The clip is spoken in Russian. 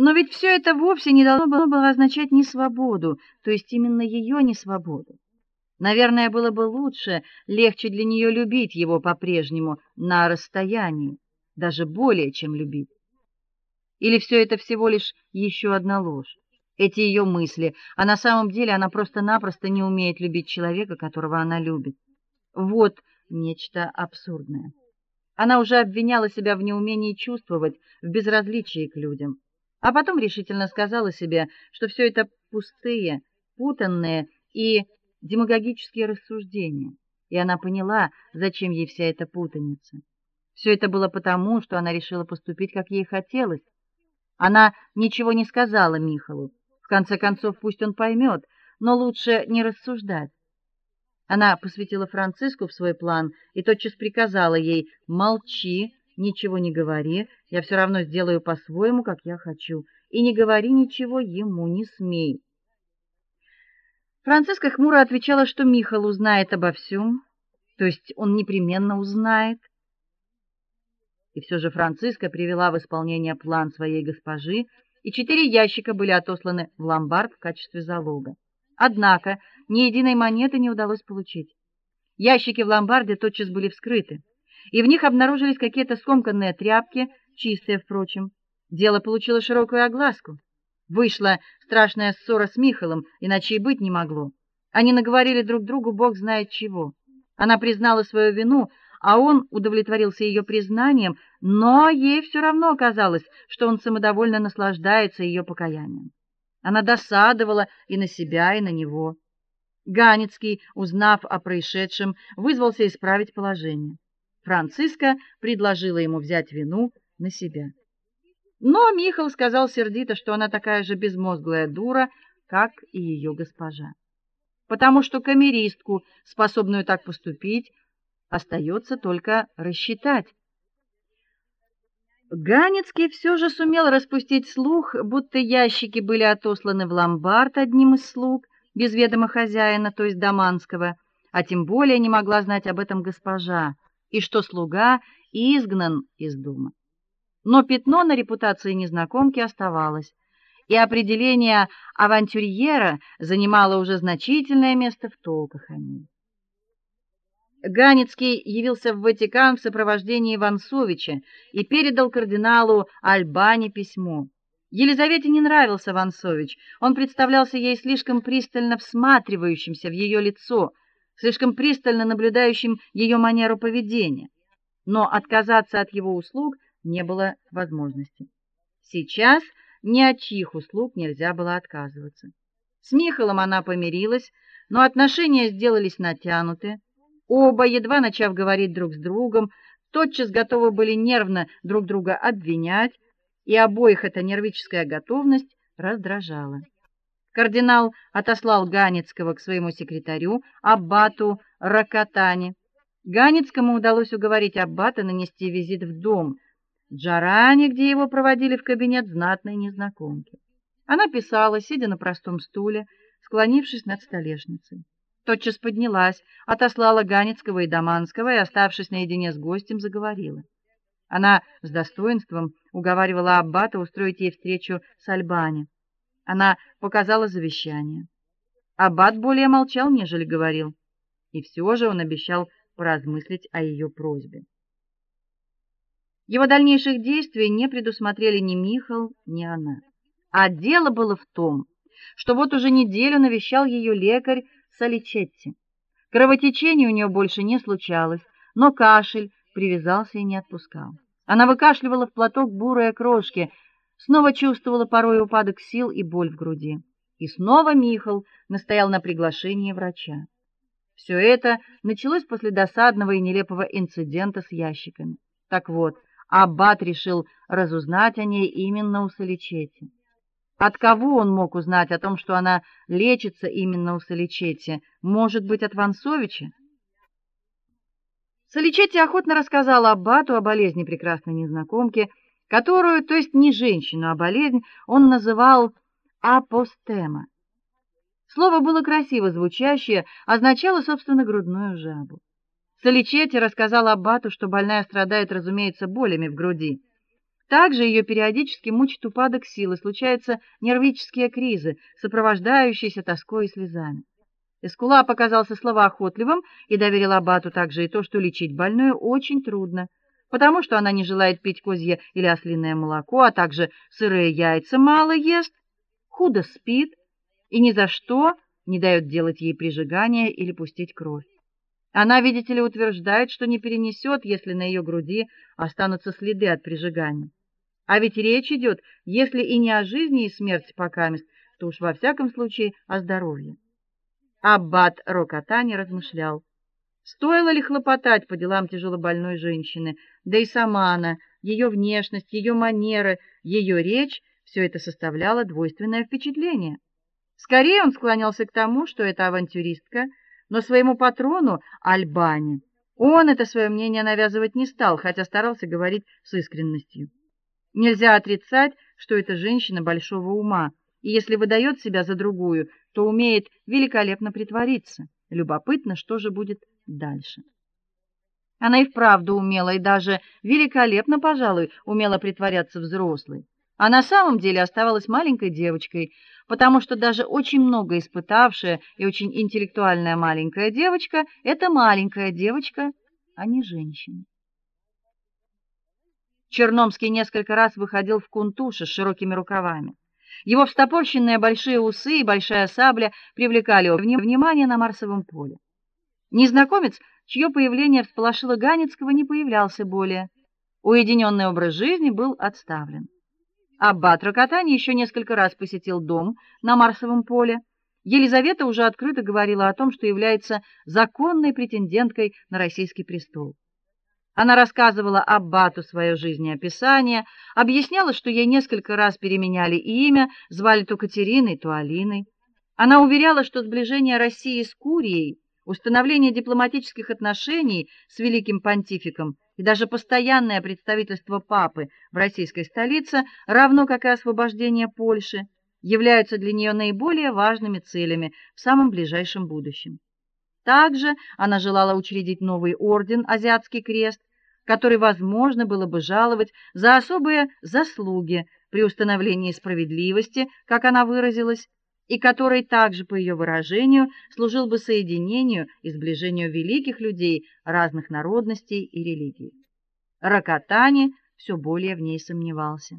Но ведь все это вовсе не должно было означать не свободу, то есть именно ее не свободу. Наверное, было бы лучше, легче для нее любить его по-прежнему на расстоянии, даже более, чем любить. Или все это всего лишь еще одна ложь? Эти ее мысли, а на самом деле она просто-напросто не умеет любить человека, которого она любит. Вот нечто абсурдное. Она уже обвиняла себя в неумении чувствовать, в безразличии к людям а потом решительно сказала себе, что все это пустые, путанные и демагогические рассуждения. И она поняла, зачем ей вся эта путаница. Все это было потому, что она решила поступить, как ей хотелось. Она ничего не сказала Михалу. В конце концов, пусть он поймет, но лучше не рассуждать. Она посвятила Франциску в свой план и тотчас приказала ей: "Молчи, Ничего не говори, я все равно сделаю по-своему, как я хочу, и не говори ничего ему, не смей. Франциска хмуро отвечала, что Михаил узнает обо всем, то есть он непременно узнает. И все же Франциска привела в исполнение план своей госпожи, и четыре ящика были отосланы в ломбард в качестве залога. Однако ни единой монеты не удалось получить. Ящики в ломбарде тотчас были вскрыты и в них обнаружились какие-то скомканные тряпки, чистые, впрочем. Дело получило широкую огласку. Вышла страшная ссора с Михалом, иначе и быть не могло. Они наговорили друг другу бог знает чего. Она признала свою вину, а он удовлетворился ее признанием, но ей все равно казалось, что он самодовольно наслаждается ее покаянием. Она досадовала и на себя, и на него. Ганецкий, узнав о происшедшем, вызвался исправить положение. Франциска предложила ему взять вину на себя. Но Михаил сказал сердито, что она такая же безмозглая дура, как и ее госпожа. Потому что камеристку, способную так поступить, остается только рассчитать. Ганецкий все же сумел распустить слух, будто ящики были отосланы в ломбард одним из слуг, без ведома хозяина, то есть Даманского, а тем более не могла знать об этом госпожа и что слуга изгнан из дома. Но пятно на репутации незнакомки оставалось, и определение авантюрьера занимало уже значительное место в толках о ней. Ганецкий явился в Ватикан в сопровождении Вансовича и передал кардиналу Альбани письмо. Елизавете не нравился Вансович. Он представлялся ей слишком пристально всматривающимся в ее лицо, слишком пристально наблюдающим ее манеру поведения, но отказаться от его услуг не было возможности. Сейчас ни от чьих услуг нельзя было отказываться. С Михаилом она помирилась, но отношения сделались натянуты. Оба, едва начав говорить друг с другом, тотчас готовы были нервно друг друга обвинять, и обоих эта нервическая готовность раздражала. Кардинал отослал Ганецкого к своему секретарю, аббату Ракатани. Ганецкому удалось уговорить аббата нанести визит в дом Джарани, где его проводили в кабинет знатной незнакомки. Она писала, сидя на простом стуле, склонившись над столешницей. Тотчас поднялась, отослала Ганецкого и Даманского и, оставшись наедине с гостем, заговорила. Она с достоинством уговаривала аббата устроить ей встречу с Альбани. Она показала завещание. Аббат более молчал, нежели говорил, и все же он обещал поразмыслить о ее просьбе. Его дальнейших действий не предусмотрели ни Михаил, ни она. А дело было в том, что вот уже неделю навещал ее лекарь Саличетти. Кровотечение у нее больше не случалось, но кашель привязался и не отпускал. Она выкашливала в платок бурые крошки, снова чувствовала порой упадок сил и боль в груди. И снова Михаил настоял на приглашении врача. Все это началось после досадного и нелепого инцидента с ящиками. Так вот, аббат решил разузнать о ней именно у Соличети. От кого он мог узнать о том, что она лечится именно у Соличети? Может быть, от Вансовича? Соличети охотно рассказала аббату о болезни прекрасной незнакомки, которую, то есть не женщину, а болезнь, он называл апостема. Слово было красиво звучащее, означало, собственно, грудную жабу. Соличети рассказал аббату, что больная страдает, разумеется, болями в груди. Также ее периодически мучит упадок силы, случаются нервические кризы, сопровождающиеся тоской и слезами. Эскула показался словоохотливым и доверил аббату также и то, что лечить больную очень трудно, потому что она не желает пить козье или ослиное молоко, а также сырые яйца мало ест, худо спит и ни за что не дает делать ей прижигание или пустить кровь. Она, видите ли, утверждает, что не перенесет, если на ее груди останутся следы от прижигания. А ведь речь идет, если и не о жизни и смерти покамест, то уж во всяком случае о здоровье. Аббат Рокатани размышлял: стоило ли хлопотать по делам тяжелобольной женщины, да и сама она, ее внешность, ее манеры, ее речь все это составляло двойственное впечатление. Скорее он склонялся к тому, что это авантюристка, но своему патрону Альбани он это свое мнение навязывать не стал, хотя старался говорить с искренностью. Нельзя отрицать, что эта женщина большого ума, и если выдает себя за другую, то умеет великолепно притвориться. Любопытно, что же будет дальше. Она и вправду умела и даже великолепно, пожалуй, умела притворяться взрослой. А на самом деле оставалась маленькой девочкой, потому что даже очень много испытавшая и очень интеллектуальная маленькая девочка это маленькая девочка, а не женщина. Черномский несколько раз выходил в кунтуше с широкими рукавами. Его встопорщенные большие усы и большая сабля привлекали внимание на Марсовом поле. Незнакомец, чье появление всполошило Ганецкого, не появлялся более. Уединенный образ жизни был отставлен. Аббат Рокотани еще несколько раз посетил дом на Марсовом поле. Елизавета уже открыто говорила о том, что является законной претенденткой на российский престол. Она рассказывала аббату свое жизнеописание, объясняла, что ей несколько раз переменяли имя, звали то Катериной, то Алиной. Она уверяла, что сближение России с Курией, установление дипломатических отношений с великим понтификом и даже постоянное представительство папы в российской столице, равно как и освобождение Польши, являются для нее наиболее важными целями в самом ближайшем будущем. Также она желала учредить новый орден Азиатский крест, который возможно было бы жаловать за особые заслуги при установлении справедливости, как она выразилась, и который также, по ее выражению, служил бы соединению и сближению великих людей разных народностей и религий. Ракатани все более в ней сомневался.